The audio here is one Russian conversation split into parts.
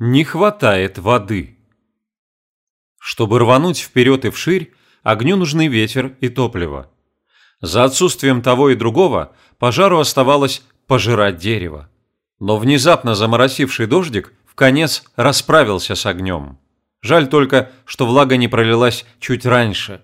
Не хватает воды. Чтобы рвануть вперед и вширь, огню нужны ветер и топливо. За отсутствием того и другого пожару оставалось пожирать дерево. Но внезапно заморосивший дождик в конец расправился с огнем. Жаль только, что влага не пролилась чуть раньше.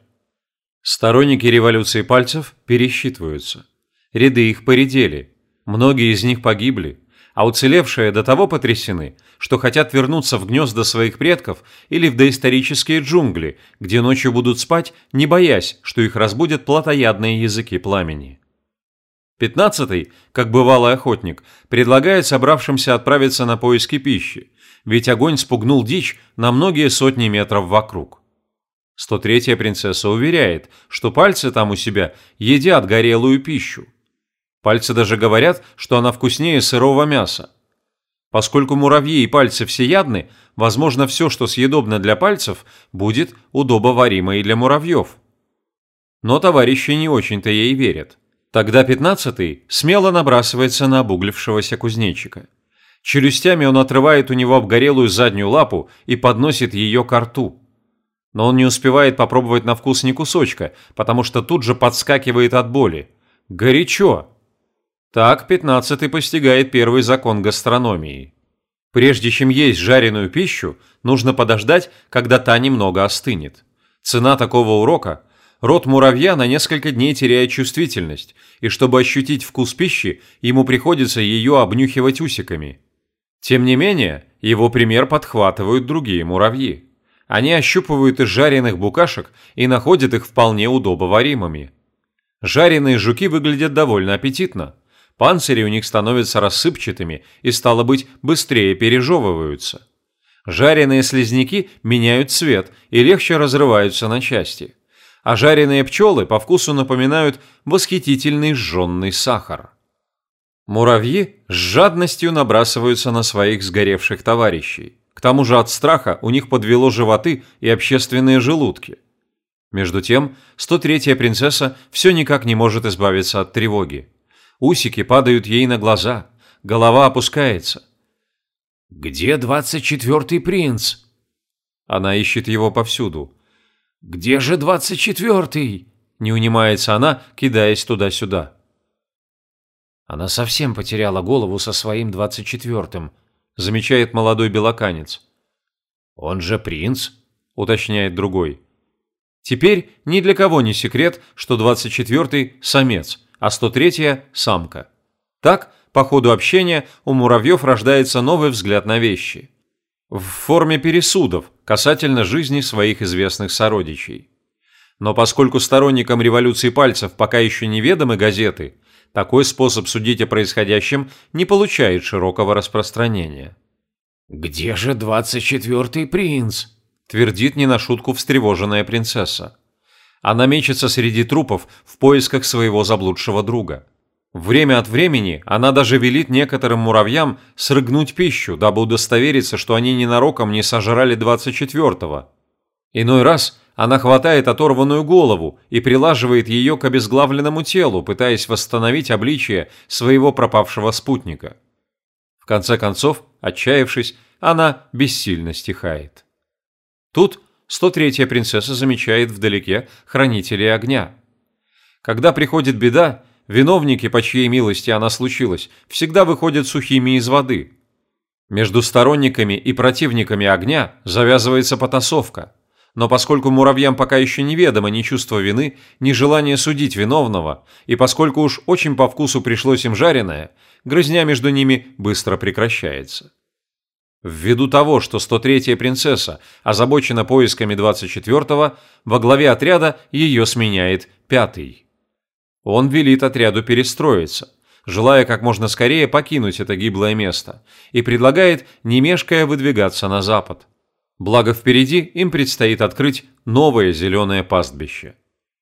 Сторонники революции пальцев пересчитываются. Ряды их поредели. Многие из них погибли, а уцелевшие до того потрясены, что хотят вернуться в гнезда своих предков или в доисторические джунгли, где ночью будут спать, не боясь, что их разбудят плотоядные языки пламени. Пятнадцатый, как бывалый охотник, предлагает собравшимся отправиться на поиски пищи, ведь огонь спугнул дичь на многие сотни метров вокруг. 103-я принцесса уверяет, что пальцы там у себя едят горелую пищу. Пальцы даже говорят, что она вкуснее сырого мяса. Поскольку муравьи и пальцы всеядны, возможно, все, что съедобно для пальцев, будет удобоваримо и для муравьев. Но товарищи не очень-то ей верят. Тогда пятнадцатый смело набрасывается на обуглившегося кузнечика. Челюстями он отрывает у него обгорелую заднюю лапу и подносит ее к рту. Но он не успевает попробовать на вкус ни кусочка, потому что тут же подскакивает от боли. Горячо! Так пятнадцатый постигает первый закон гастрономии. Прежде чем есть жареную пищу, нужно подождать, когда та немного остынет. Цена такого урока рот муравья на несколько дней теряет чувствительность, и чтобы ощутить вкус пищи, ему приходится ее обнюхивать усиками. Тем не менее, его пример подхватывают другие муравьи. Они ощупывают из жареных букашек и находят их вполне удобоваримыми. Жареные жуки выглядят довольно аппетитно. Панцири у них становятся рассыпчатыми и, стало быть, быстрее пережевываются. Жареные слизняки меняют цвет и легче разрываются на части а жареные пчелы по вкусу напоминают восхитительный жженный сахар. Муравьи с жадностью набрасываются на своих сгоревших товарищей. К тому же от страха у них подвело животы и общественные желудки. Между тем, 103-я принцесса все никак не может избавиться от тревоги. Усики падают ей на глаза, голова опускается. «Где двадцать четвертый принц?» Она ищет его повсюду, «Где же двадцать четвертый?» – не унимается она, кидаясь туда-сюда. Она совсем потеряла голову со своим двадцать четвертым, замечает молодой белоканец. «Он же принц», – уточняет другой. Теперь ни для кого не секрет, что двадцать четвертый – самец, а сто третья – самка. Так, по ходу общения у муравьев рождается новый взгляд на вещи – в форме пересудов касательно жизни своих известных сородичей. Но поскольку сторонникам революции пальцев пока еще неведомы газеты, такой способ судить о происходящем не получает широкого распространения. «Где же двадцать четвертый принц?» – твердит не на шутку встревоженная принцесса. Она мечется среди трупов в поисках своего заблудшего друга. Время от времени она даже велит некоторым муравьям срыгнуть пищу, дабы удостовериться, что они ненароком не сожрали 24-го. Иной раз она хватает оторванную голову и прилаживает ее к обезглавленному телу, пытаясь восстановить обличие своего пропавшего спутника. В конце концов, отчаявшись, она бессильно стихает. Тут 103-я принцесса замечает вдалеке хранителей огня. Когда приходит беда, Виновники, по чьей милости она случилась, всегда выходят сухими из воды. Между сторонниками и противниками огня завязывается потасовка. Но поскольку муравьям пока еще неведомо ни чувство вины, ни желание судить виновного, и поскольку уж очень по вкусу пришлось им жареное, грызня между ними быстро прекращается. Ввиду того, что 103-я принцесса озабочена поисками 24-го, во главе отряда ее сменяет пятый. Он велит отряду перестроиться, желая как можно скорее покинуть это гиблое место, и предлагает, не мешкая, выдвигаться на запад. Благо впереди им предстоит открыть новое зеленое пастбище.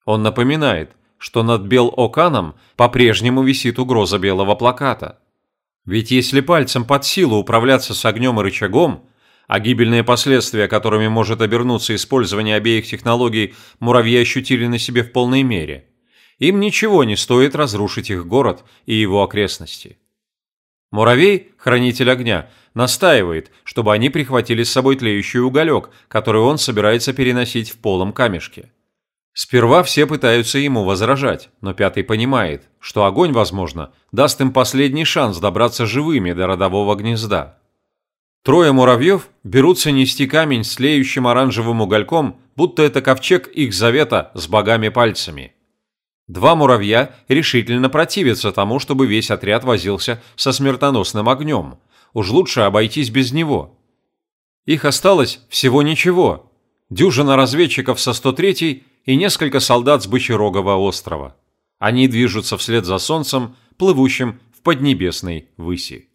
Он напоминает, что над Бел-Оканом по-прежнему висит угроза белого плаката. Ведь если пальцем под силу управляться с огнем и рычагом, а гибельные последствия, которыми может обернуться использование обеих технологий, муравьи ощутили на себе в полной мере – им ничего не стоит разрушить их город и его окрестности. Муравей, хранитель огня, настаивает, чтобы они прихватили с собой тлеющий уголек, который он собирается переносить в полом камешке. Сперва все пытаются ему возражать, но пятый понимает, что огонь, возможно, даст им последний шанс добраться живыми до родового гнезда. Трое муравьев берутся нести камень с леющим оранжевым угольком, будто это ковчег их завета с богами пальцами. Два муравья решительно противятся тому, чтобы весь отряд возился со смертоносным огнем. Уж лучше обойтись без него. Их осталось всего ничего. Дюжина разведчиков со 103-й и несколько солдат с Бычерогого острова. Они движутся вслед за солнцем, плывущим в поднебесной выси.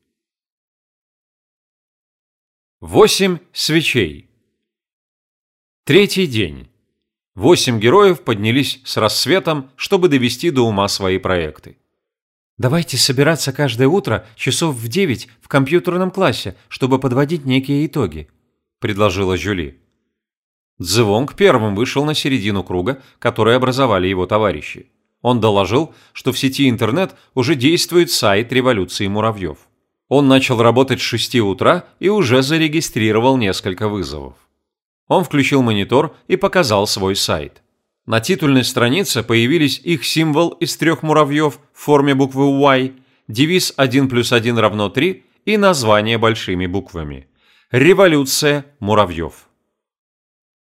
Восемь свечей. Третий день. Восемь героев поднялись с рассветом, чтобы довести до ума свои проекты. «Давайте собираться каждое утро часов в девять в компьютерном классе, чтобы подводить некие итоги», – предложила Жюли. Цзывонг первым вышел на середину круга, который образовали его товарищи. Он доложил, что в сети интернет уже действует сайт революции муравьев. Он начал работать с 6 утра и уже зарегистрировал несколько вызовов. Он включил монитор и показал свой сайт. На титульной странице появились их символ из трех муравьев в форме буквы Y, девиз 1 плюс 1 равно 3 и название большими буквами. Революция муравьев.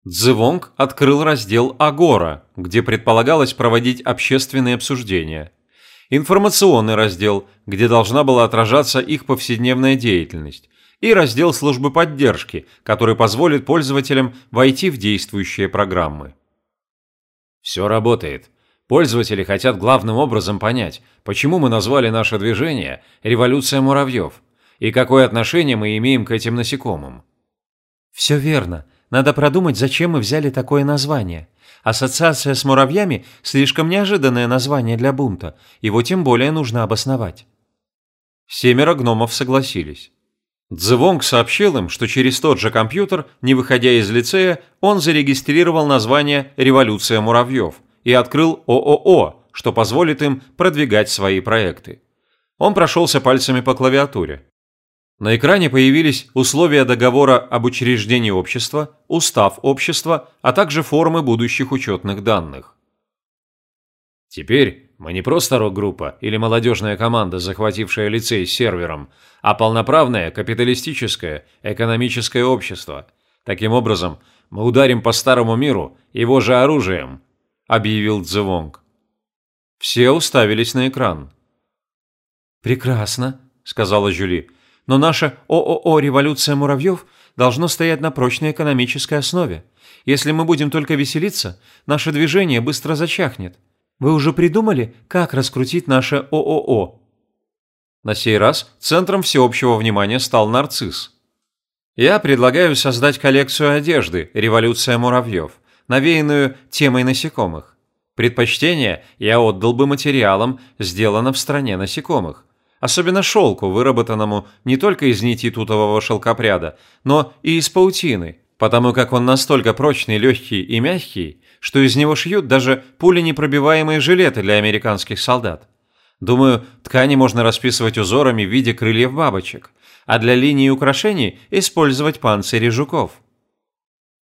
Цзывонг открыл раздел «Агора», где предполагалось проводить общественные обсуждения – информационный раздел, где должна была отражаться их повседневная деятельность, и раздел службы поддержки, который позволит пользователям войти в действующие программы. Все работает. Пользователи хотят главным образом понять, почему мы назвали наше движение «Революция муравьев» и какое отношение мы имеем к этим насекомым. Все верно. Надо продумать, зачем мы взяли такое название. Ассоциация с муравьями – слишком неожиданное название для бунта, его тем более нужно обосновать. Семеро гномов согласились. Цзывонг сообщил им, что через тот же компьютер, не выходя из лицея, он зарегистрировал название «Революция муравьев» и открыл ООО, что позволит им продвигать свои проекты. Он прошелся пальцами по клавиатуре. На экране появились условия договора об учреждении общества, устав общества, а также формы будущих учетных данных. Теперь мы не просто рок-группа или молодежная команда, захватившая лицей с сервером, а полноправное капиталистическое экономическое общество. Таким образом, мы ударим по старому миру его же оружием, объявил Цзевонг. Все уставились на экран. «Прекрасно», — сказала Жюли но наше ООО «Революция муравьев» должно стоять на прочной экономической основе. Если мы будем только веселиться, наше движение быстро зачахнет. Вы уже придумали, как раскрутить наше ООО?» На сей раз центром всеобщего внимания стал нарцисс. «Я предлагаю создать коллекцию одежды «Революция муравьев», навеянную темой насекомых. Предпочтение я отдал бы материалам, сделанным в стране насекомых особенно шелку, выработанному не только из нити тутового шелкопряда, но и из паутины, потому как он настолько прочный, легкий и мягкий, что из него шьют даже пуленепробиваемые жилеты для американских солдат. Думаю, ткани можно расписывать узорами в виде крыльев бабочек, а для линии украшений использовать панцири жуков.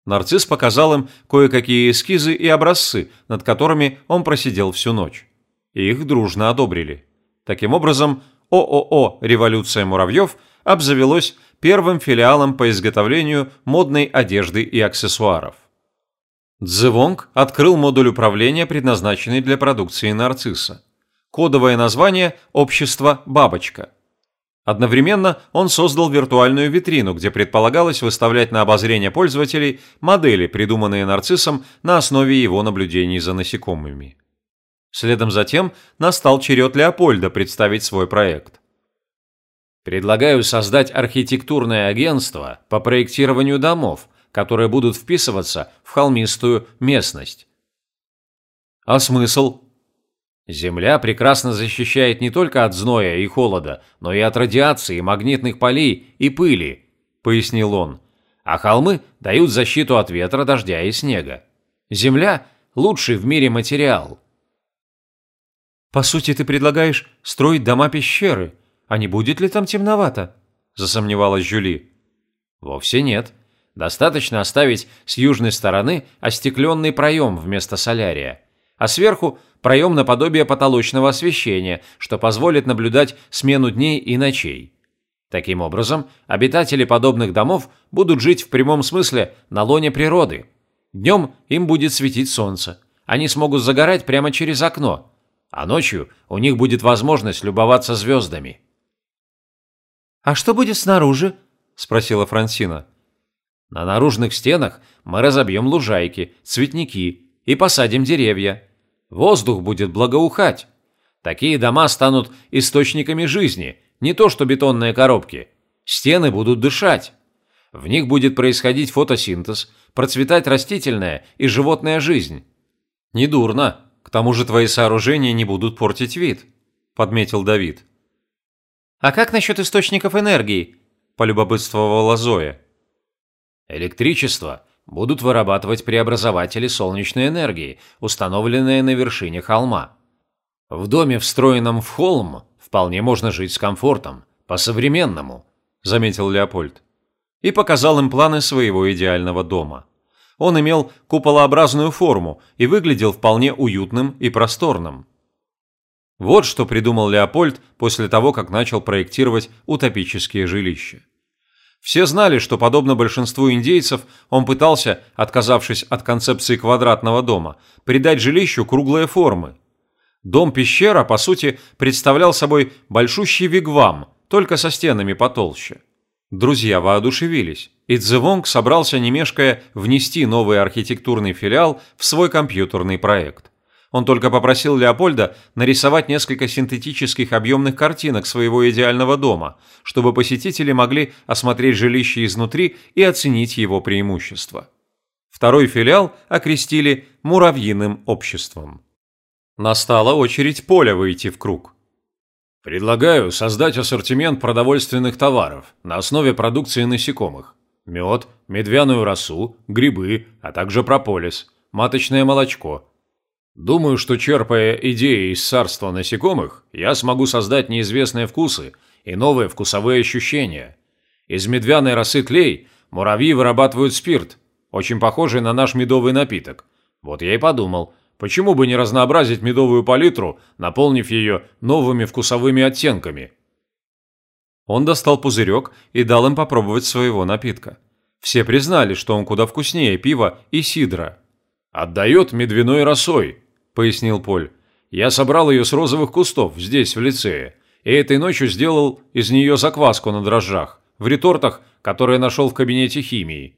Нарцисс показал им кое-какие эскизы и образцы, над которыми он просидел всю ночь. И их дружно одобрили. Таким образом, ООО «Революция муравьев» обзавелось первым филиалом по изготовлению модной одежды и аксессуаров. Цзывонг открыл модуль управления, предназначенный для продукции нарцисса. Кодовое название – «Общество Бабочка». Одновременно он создал виртуальную витрину, где предполагалось выставлять на обозрение пользователей модели, придуманные нарциссом на основе его наблюдений за насекомыми. Следом за тем настал черед Леопольда представить свой проект. Предлагаю создать архитектурное агентство по проектированию домов, которые будут вписываться в холмистую местность. А смысл? Земля прекрасно защищает не только от зноя и холода, но и от радиации, магнитных полей и пыли, пояснил он. А холмы дают защиту от ветра, дождя и снега. Земля – лучший в мире материал – по сути, ты предлагаешь строить дома-пещеры, А не будет ли там темновато? Засомневалась Жюли. Вовсе нет. Достаточно оставить с южной стороны остекленный проем вместо солярия, а сверху проем наподобие потолочного освещения, что позволит наблюдать смену дней и ночей. Таким образом, обитатели подобных домов будут жить в прямом смысле на лоне природы. Днем им будет светить солнце. Они смогут загорать прямо через окно, а ночью у них будет возможность любоваться звездами. «А что будет снаружи?» – спросила Франсина. «На наружных стенах мы разобьем лужайки, цветники и посадим деревья. Воздух будет благоухать. Такие дома станут источниками жизни, не то что бетонные коробки. Стены будут дышать. В них будет происходить фотосинтез, процветать растительная и животная жизнь. Недурно. К тому же твои сооружения не будут портить вид, подметил Давид. А как насчет источников энергии? полюбопытствовала Зоя. Электричество будут вырабатывать преобразователи солнечной энергии, установленные на вершине холма. В доме, встроенном в холм, вполне можно жить с комфортом, по-современному», – заметил Леопольд. И показал им планы своего идеального дома. Он имел куполообразную форму и выглядел вполне уютным и просторным. Вот что придумал Леопольд после того, как начал проектировать утопические жилища. Все знали, что, подобно большинству индейцев, он пытался, отказавшись от концепции квадратного дома, придать жилищу круглые формы – Дом-пещера, по сути, представлял собой большущий вигвам, только со стенами потолще. Друзья воодушевились, и Цзэвонг собрался, не мешкая, внести новый архитектурный филиал в свой компьютерный проект. Он только попросил Леопольда нарисовать несколько синтетических объемных картинок своего идеального дома, чтобы посетители могли осмотреть жилище изнутри и оценить его преимущества. Второй филиал окрестили «Муравьиным обществом». Настала очередь Поля выйти в круг. Предлагаю создать ассортимент продовольственных товаров на основе продукции насекомых. Мед, медвяную росу, грибы, а также прополис, маточное молочко. Думаю, что черпая идеи из царства насекомых, я смогу создать неизвестные вкусы и новые вкусовые ощущения. Из медвяной росы тлей муравьи вырабатывают спирт, очень похожий на наш медовый напиток. Вот я и подумал – Почему бы не разнообразить медовую палитру, наполнив ее новыми вкусовыми оттенками? Он достал пузырек и дал им попробовать своего напитка. Все признали, что он куда вкуснее пива и сидра. «Отдает медвяной росой», – пояснил Поль. «Я собрал ее с розовых кустов здесь, в лицее, и этой ночью сделал из нее закваску на дрожжах, в ретортах, которые нашел в кабинете химии».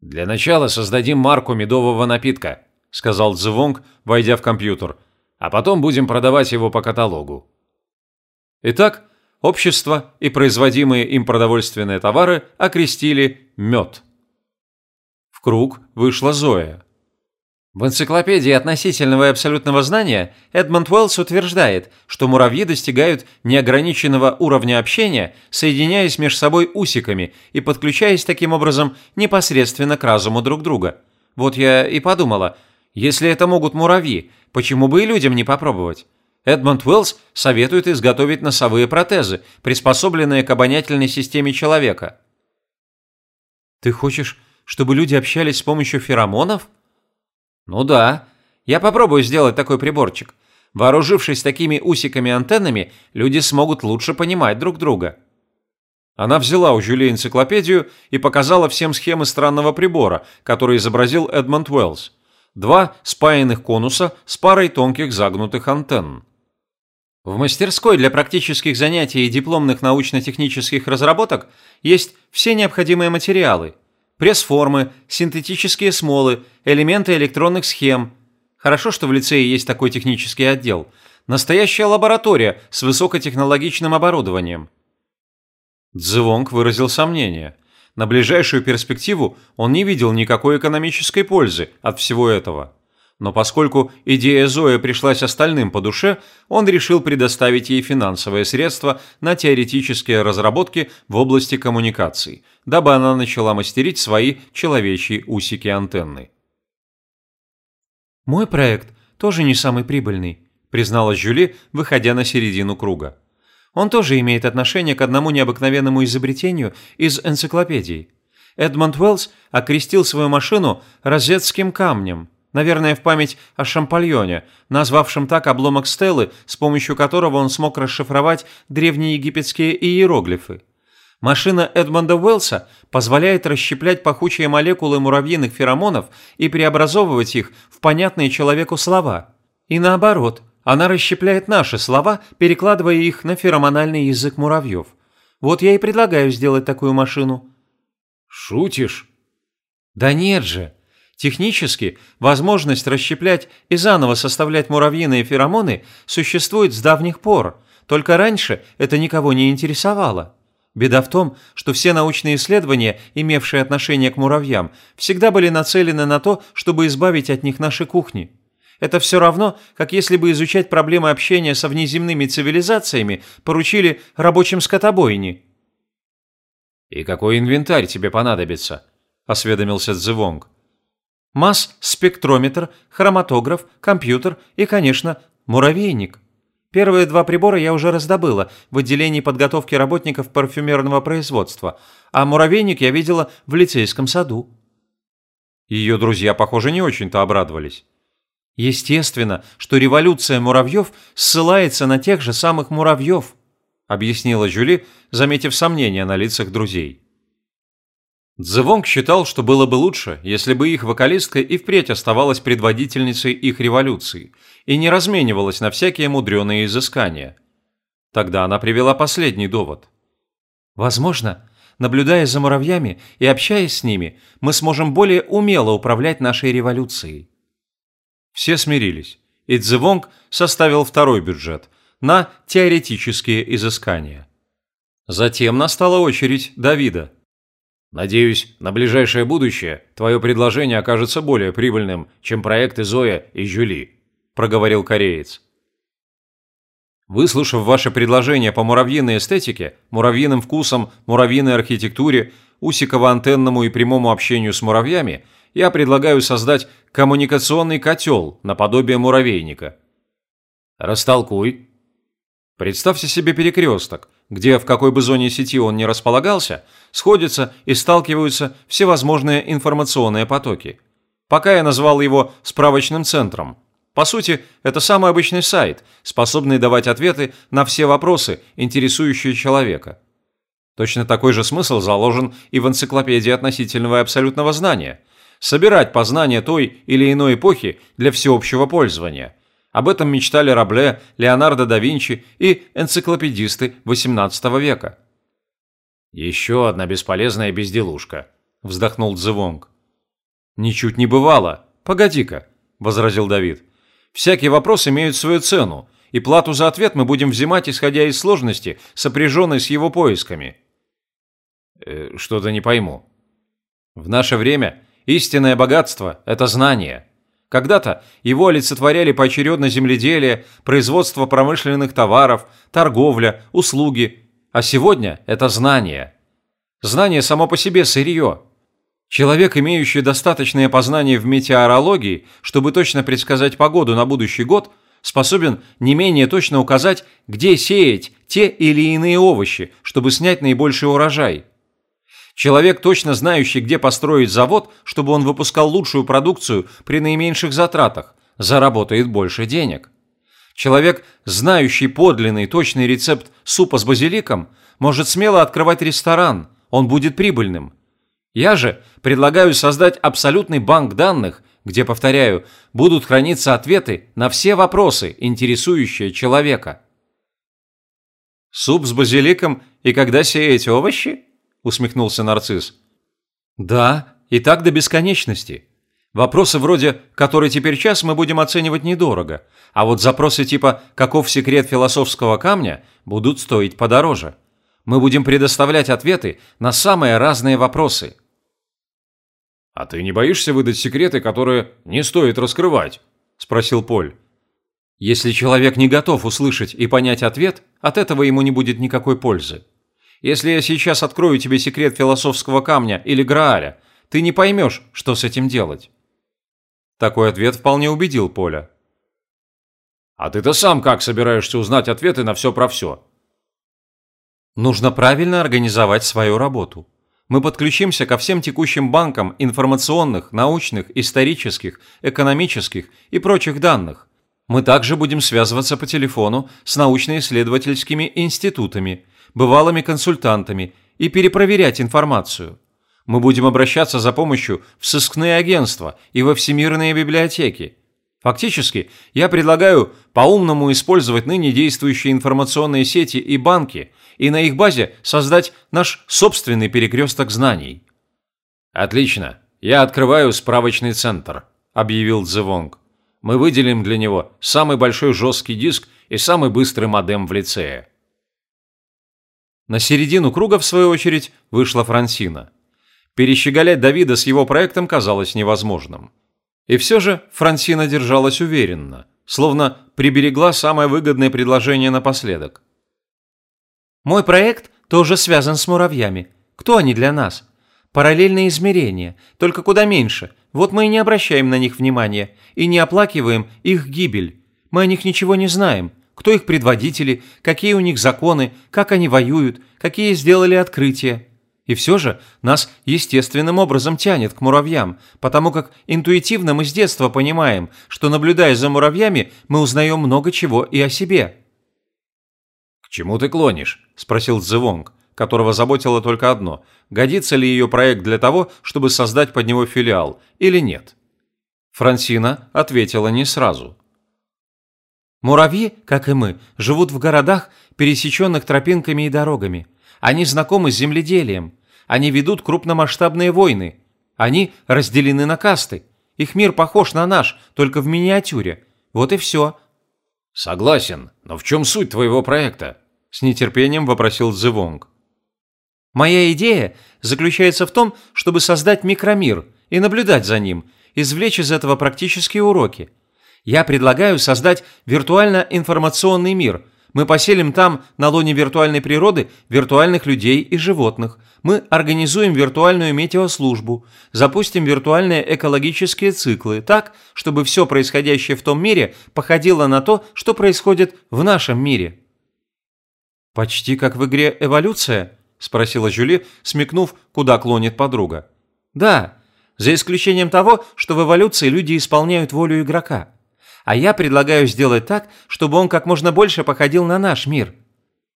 «Для начала создадим марку медового напитка», сказал Цзывонг, войдя в компьютер, а потом будем продавать его по каталогу. Итак, общество и производимые им продовольственные товары окрестили «мед». В круг вышла Зоя. В энциклопедии относительного и абсолютного знания Эдмонд Уэллс утверждает, что муравьи достигают неограниченного уровня общения, соединяясь между собой усиками и подключаясь таким образом непосредственно к разуму друг друга. Вот я и подумала – если это могут муравьи, почему бы и людям не попробовать? Эдмонд Уэллс советует изготовить носовые протезы, приспособленные к обонятельной системе человека. Ты хочешь, чтобы люди общались с помощью феромонов? Ну да. Я попробую сделать такой приборчик. Вооружившись такими усиками-антеннами, люди смогут лучше понимать друг друга. Она взяла у Жюли энциклопедию и показала всем схемы странного прибора, который изобразил Эдмонд Уэллс два спаянных конуса с парой тонких загнутых антенн. В мастерской для практических занятий и дипломных научно-технических разработок есть все необходимые материалы. Пресс-формы, синтетические смолы, элементы электронных схем. Хорошо, что в лицее есть такой технический отдел. Настоящая лаборатория с высокотехнологичным оборудованием. Цзывонг выразил сомнение – на ближайшую перспективу он не видел никакой экономической пользы от всего этого. Но поскольку идея Зои пришлась остальным по душе, он решил предоставить ей финансовые средства на теоретические разработки в области коммуникаций, дабы она начала мастерить свои человечьи усики-антенны. «Мой проект тоже не самый прибыльный», призналась Жюли, выходя на середину круга. Он тоже имеет отношение к одному необыкновенному изобретению из энциклопедии. Эдмонд Уэллс окрестил свою машину «розетским камнем», наверное, в память о Шампальоне, назвавшем так обломок стелы, с помощью которого он смог расшифровать древнеегипетские иероглифы. Машина Эдмонда Уэллса позволяет расщеплять пахучие молекулы муравьиных феромонов и преобразовывать их в понятные человеку слова. И наоборот, она расщепляет наши слова, перекладывая их на феромональный язык муравьев. Вот я и предлагаю сделать такую машину. Шутишь? Да нет же. Технически возможность расщеплять и заново составлять муравьиные феромоны существует с давних пор, только раньше это никого не интересовало. Беда в том, что все научные исследования, имевшие отношение к муравьям, всегда были нацелены на то, чтобы избавить от них наши кухни. Это все равно, как если бы изучать проблемы общения со внеземными цивилизациями поручили рабочим скотобойни. «И какой инвентарь тебе понадобится?» – осведомился Цзывонг. «Масс-спектрометр, хроматограф, компьютер и, конечно, муравейник». Первые два прибора я уже раздобыла в отделении подготовки работников парфюмерного производства, а муравейник я видела в лицейском саду. Ее друзья, похоже, не очень-то обрадовались. Естественно, что революция муравьев ссылается на тех же самых муравьев, объяснила Жюли, заметив сомнения на лицах друзей. Цзэвонг считал, что было бы лучше, если бы их вокалистка и впредь оставалась предводительницей их революции и не разменивалась на всякие мудреные изыскания. Тогда она привела последний довод. «Возможно, наблюдая за муравьями и общаясь с ними, мы сможем более умело управлять нашей революцией». Все смирились, и Цзэвонг составил второй бюджет на теоретические изыскания. Затем настала очередь Давида. Надеюсь, на ближайшее будущее твое предложение окажется более прибыльным, чем проекты Зоя и Жюли», – проговорил кореец. Выслушав ваше предложение по муравьиной эстетике, муравьиным вкусам, муравьиной архитектуре, усиково-антенному и прямому общению с муравьями, я предлагаю создать коммуникационный котел наподобие муравейника. Растолкуй. Представьте себе перекресток, где в какой бы зоне сети он ни располагался, сходятся и сталкиваются всевозможные информационные потоки. Пока я назвал его справочным центром. По сути, это самый обычный сайт, способный давать ответы на все вопросы, интересующие человека. Точно такой же смысл заложен и в энциклопедии относительного и абсолютного знания. Собирать познания той или иной эпохи для всеобщего пользования – об этом мечтали Рабле, Леонардо да Винчи и энциклопедисты XVIII века. «Еще одна бесполезная безделушка», – вздохнул Цзывонг. «Ничуть не бывало. Погоди-ка», – возразил Давид. «Всякий вопрос имеет свою цену, и плату за ответ мы будем взимать, исходя из сложности, сопряженной с его поисками». «Э, «Что-то не пойму». «В наше время истинное богатство – это знание», когда-то его олицетворяли поочередно земледелие, производство промышленных товаров, торговля, услуги. А сегодня это знание. Знание само по себе сырье. Человек, имеющий достаточное познание в метеорологии, чтобы точно предсказать погоду на будущий год, способен не менее точно указать, где сеять те или иные овощи, чтобы снять наибольший урожай. Человек, точно знающий, где построить завод, чтобы он выпускал лучшую продукцию при наименьших затратах, заработает больше денег. Человек, знающий подлинный точный рецепт супа с базиликом, может смело открывать ресторан, он будет прибыльным. Я же предлагаю создать абсолютный банк данных, где, повторяю, будут храниться ответы на все вопросы, интересующие человека. Суп с базиликом и когда сеять овощи? – усмехнулся нарцисс. «Да, и так до бесконечности. Вопросы вроде «который теперь час» мы будем оценивать недорого, а вот запросы типа «каков секрет философского камня» будут стоить подороже. Мы будем предоставлять ответы на самые разные вопросы». «А ты не боишься выдать секреты, которые не стоит раскрывать?» – спросил Поль. «Если человек не готов услышать и понять ответ, от этого ему не будет никакой пользы. Если я сейчас открою тебе секрет философского камня или Грааля, ты не поймешь, что с этим делать». Такой ответ вполне убедил Поля. «А ты-то сам как собираешься узнать ответы на все про все?» Нужно правильно организовать свою работу. Мы подключимся ко всем текущим банкам информационных, научных, исторических, экономических и прочих данных. Мы также будем связываться по телефону с научно-исследовательскими институтами, бывалыми консультантами и перепроверять информацию. Мы будем обращаться за помощью в сыскные агентства и во всемирные библиотеки. Фактически, я предлагаю по-умному использовать ныне действующие информационные сети и банки и на их базе создать наш собственный перекресток знаний. «Отлично. Я открываю справочный центр», – объявил Цзэвонг. «Мы выделим для него самый большой жесткий диск и самый быстрый модем в лицее». На середину круга, в свою очередь, вышла Франсина. Перещеголять Давида с его проектом казалось невозможным. И все же Франсина держалась уверенно, словно приберегла самое выгодное предложение напоследок. «Мой проект тоже связан с муравьями. Кто они для нас? Параллельные измерения, только куда меньше. Вот мы и не обращаем на них внимания, и не оплакиваем их гибель. Мы о них ничего не знаем. Кто их предводители, какие у них законы, как они воюют, какие сделали открытия. И все же нас естественным образом тянет к муравьям, потому как интуитивно мы с детства понимаем, что наблюдая за муравьями, мы узнаем много чего и о себе. «К чему ты клонишь?» – спросил Цзэвонг, которого заботило только одно – годится ли ее проект для того, чтобы создать под него филиал, или нет. Франсина ответила не сразу. «Муравьи, как и мы, живут в городах, пересеченных тропинками и дорогами. Они знакомы с земледелием. Они ведут крупномасштабные войны. Они разделены на касты. Их мир похож на наш, только в миниатюре. Вот и все. Согласен, но в чем суть твоего проекта? С нетерпением вопросил Зевонг. Моя идея заключается в том, чтобы создать микромир и наблюдать за ним, извлечь из этого практические уроки. Я предлагаю создать виртуально-информационный мир, мы поселим там, на лоне виртуальной природы, виртуальных людей и животных. Мы организуем виртуальную метеослужбу, запустим виртуальные экологические циклы так, чтобы все происходящее в том мире походило на то, что происходит в нашем мире. «Почти как в игре «Эволюция»?» – спросила Жюли, смекнув, куда клонит подруга. «Да, за исключением того, что в эволюции люди исполняют волю игрока а я предлагаю сделать так, чтобы он как можно больше походил на наш мир.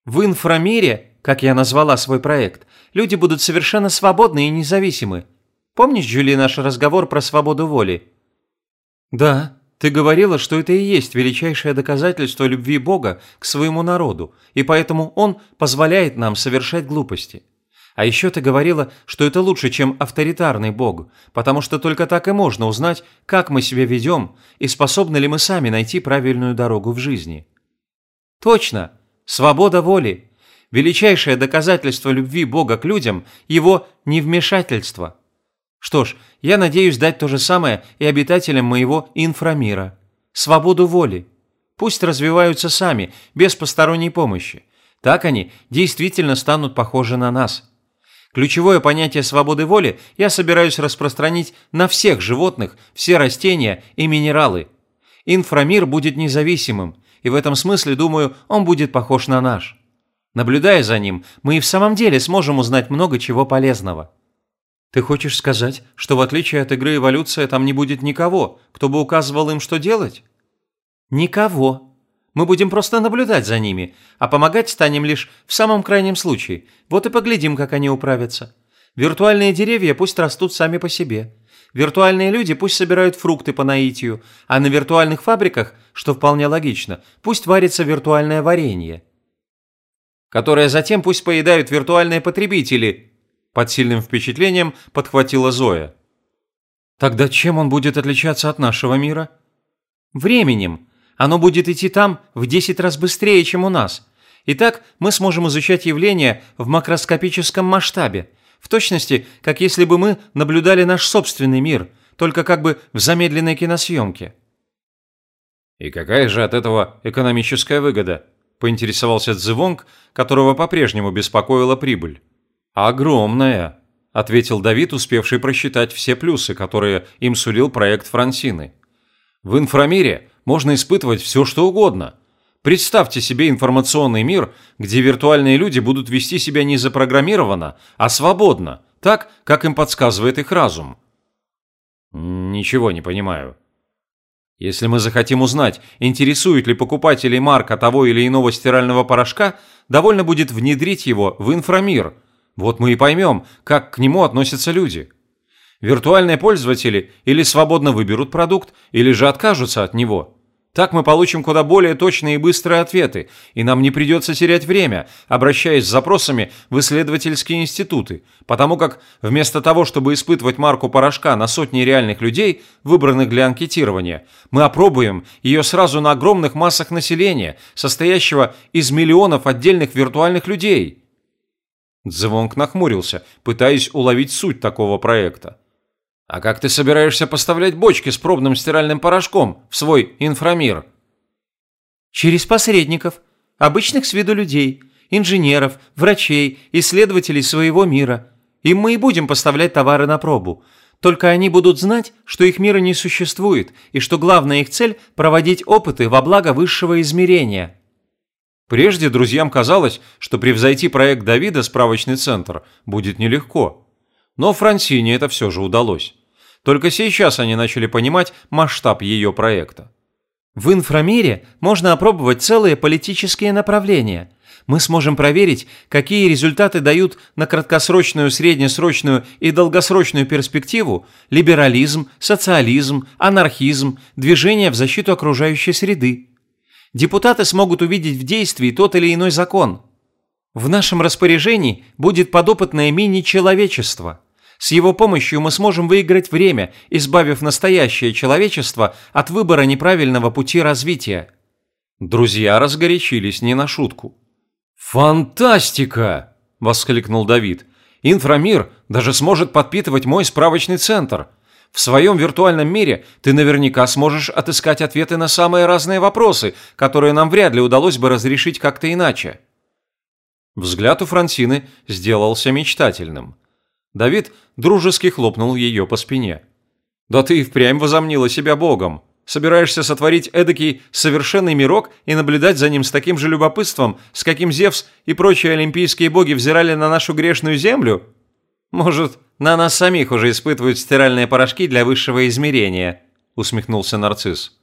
В инфрамире, как я назвала свой проект, люди будут совершенно свободны и независимы. Помнишь, Джули, наш разговор про свободу воли? Да, ты говорила, что это и есть величайшее доказательство любви Бога к своему народу, и поэтому Он позволяет нам совершать глупости. А еще ты говорила, что это лучше, чем авторитарный бог, потому что только так и можно узнать, как мы себя ведем и способны ли мы сами найти правильную дорогу в жизни. Точно! Свобода воли. Величайшее доказательство любви Бога к людям – его невмешательство. Что ж, я надеюсь дать то же самое и обитателям моего инфрамира. Свободу воли. Пусть развиваются сами, без посторонней помощи. Так они действительно станут похожи на нас. Ключевое понятие свободы воли я собираюсь распространить на всех животных, все растения и минералы. Инфрамир будет независимым, и в этом смысле, думаю, он будет похож на наш. Наблюдая за ним, мы и в самом деле сможем узнать много чего полезного. Ты хочешь сказать, что в отличие от игры «Эволюция» там не будет никого, кто бы указывал им, что делать? Никого. Мы будем просто наблюдать за ними, а помогать станем лишь в самом крайнем случае. Вот и поглядим, как они управятся. Виртуальные деревья пусть растут сами по себе. Виртуальные люди пусть собирают фрукты по наитию, а на виртуальных фабриках, что вполне логично, пусть варится виртуальное варенье. Которое затем пусть поедают виртуальные потребители. Под сильным впечатлением подхватила Зоя. Тогда чем он будет отличаться от нашего мира? Временем. Оно будет идти там в 10 раз быстрее, чем у нас. И так мы сможем изучать явления в макроскопическом масштабе, в точности, как если бы мы наблюдали наш собственный мир, только как бы в замедленной киносъемке. «И какая же от этого экономическая выгода?» – поинтересовался Цзывонг, которого по-прежнему беспокоила прибыль. «Огромная», – ответил Давид, успевший просчитать все плюсы, которые им сулил проект Франсины. «В инфрамире можно испытывать все, что угодно. Представьте себе информационный мир, где виртуальные люди будут вести себя не запрограммированно, а свободно, так, как им подсказывает их разум. Ничего не понимаю. Если мы захотим узнать, интересует ли покупателей марка того или иного стирального порошка, довольно будет внедрить его в инфрамир. Вот мы и поймем, как к нему относятся люди. Виртуальные пользователи или свободно выберут продукт, или же откажутся от него – так мы получим куда более точные и быстрые ответы, и нам не придется терять время, обращаясь с запросами в исследовательские институты, потому как вместо того, чтобы испытывать марку порошка на сотни реальных людей, выбранных для анкетирования, мы опробуем ее сразу на огромных массах населения, состоящего из миллионов отдельных виртуальных людей. Дзевонг нахмурился, пытаясь уловить суть такого проекта. А как ты собираешься поставлять бочки с пробным стиральным порошком в свой инфрамир? Через посредников, обычных с виду людей, инженеров, врачей, исследователей своего мира. Им мы и будем поставлять товары на пробу. Только они будут знать, что их мира не существует, и что главная их цель – проводить опыты во благо высшего измерения. Прежде друзьям казалось, что превзойти проект Давида «Справочный центр» будет нелегко – но Франсине это все же удалось. Только сейчас они начали понимать масштаб ее проекта. В инфрамире можно опробовать целые политические направления. Мы сможем проверить, какие результаты дают на краткосрочную, среднесрочную и долгосрочную перспективу либерализм, социализм, анархизм, движение в защиту окружающей среды. Депутаты смогут увидеть в действии тот или иной закон. В нашем распоряжении будет подопытное мини-человечество – с его помощью мы сможем выиграть время, избавив настоящее человечество от выбора неправильного пути развития». Друзья разгорячились не на шутку. «Фантастика!» – воскликнул Давид. «Инфрамир даже сможет подпитывать мой справочный центр. В своем виртуальном мире ты наверняка сможешь отыскать ответы на самые разные вопросы, которые нам вряд ли удалось бы разрешить как-то иначе». Взгляд у Франсины сделался мечтательным – Давид дружески хлопнул ее по спине. «Да ты и впрямь возомнила себя богом. Собираешься сотворить эдакий совершенный мирок и наблюдать за ним с таким же любопытством, с каким Зевс и прочие олимпийские боги взирали на нашу грешную землю? Может, на нас самих уже испытывают стиральные порошки для высшего измерения?» – усмехнулся нарцисс.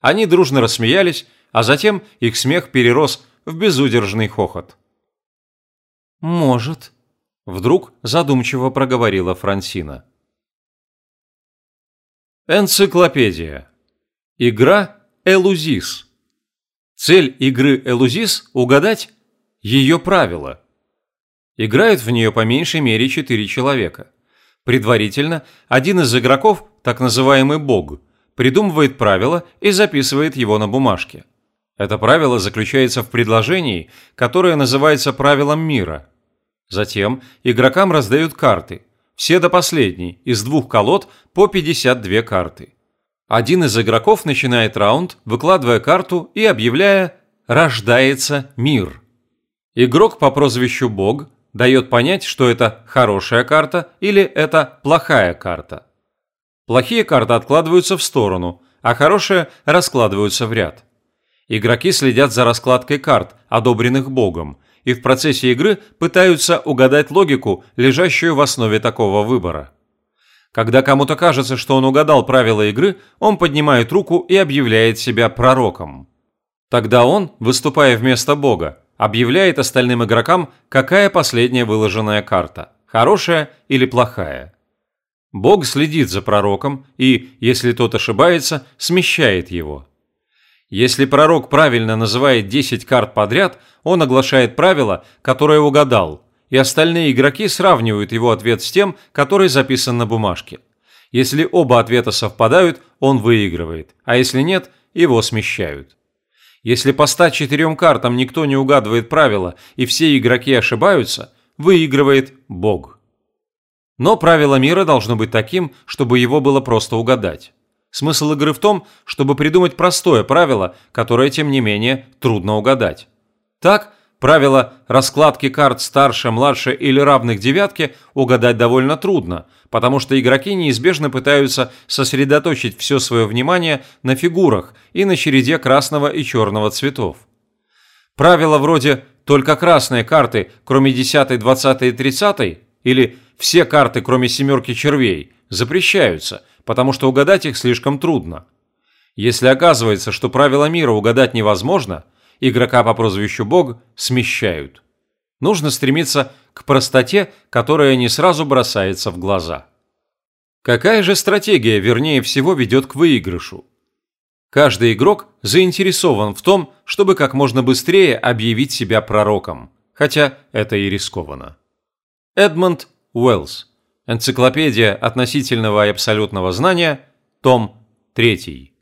Они дружно рассмеялись, а затем их смех перерос в безудержный хохот. «Может», Вдруг задумчиво проговорила Франсина. Энциклопедия. Игра Элузис. Цель игры Элузис – угадать ее правила. Играют в нее по меньшей мере четыре человека. Предварительно один из игроков, так называемый бог, придумывает правило и записывает его на бумажке. Это правило заключается в предложении, которое называется правилом мира – Затем игрокам раздают карты. Все до последней, из двух колод по 52 карты. Один из игроков начинает раунд, выкладывая карту и объявляя «Рождается мир». Игрок по прозвищу Бог дает понять, что это хорошая карта или это плохая карта. Плохие карты откладываются в сторону, а хорошие раскладываются в ряд. Игроки следят за раскладкой карт, одобренных Богом, и в процессе игры пытаются угадать логику, лежащую в основе такого выбора. Когда кому-то кажется, что он угадал правила игры, он поднимает руку и объявляет себя пророком. Тогда он, выступая вместо бога, объявляет остальным игрокам, какая последняя выложенная карта – хорошая или плохая. Бог следит за пророком и, если тот ошибается, смещает его – если пророк правильно называет 10 карт подряд, он оглашает правило, которое угадал, и остальные игроки сравнивают его ответ с тем, который записан на бумажке. Если оба ответа совпадают, он выигрывает, а если нет, его смещают. Если по 104 картам никто не угадывает правила и все игроки ошибаются, выигрывает Бог. Но правило мира должно быть таким, чтобы его было просто угадать. Смысл игры в том, чтобы придумать простое правило, которое, тем не менее, трудно угадать. Так, правило раскладки карт старше, младше или равных девятке угадать довольно трудно, потому что игроки неизбежно пытаются сосредоточить все свое внимание на фигурах и на череде красного и черного цветов. Правила вроде «только красные карты, кроме 10, 20 и 30» или «все карты, кроме семерки червей» запрещаются, потому что угадать их слишком трудно. Если оказывается, что правила мира угадать невозможно, игрока по прозвищу Бог смещают. Нужно стремиться к простоте, которая не сразу бросается в глаза. Какая же стратегия, вернее всего, ведет к выигрышу? Каждый игрок заинтересован в том, чтобы как можно быстрее объявить себя пророком, хотя это и рискованно. Эдмонд Уэллс. Энциклопедия относительного и абсолютного знания. Том 3.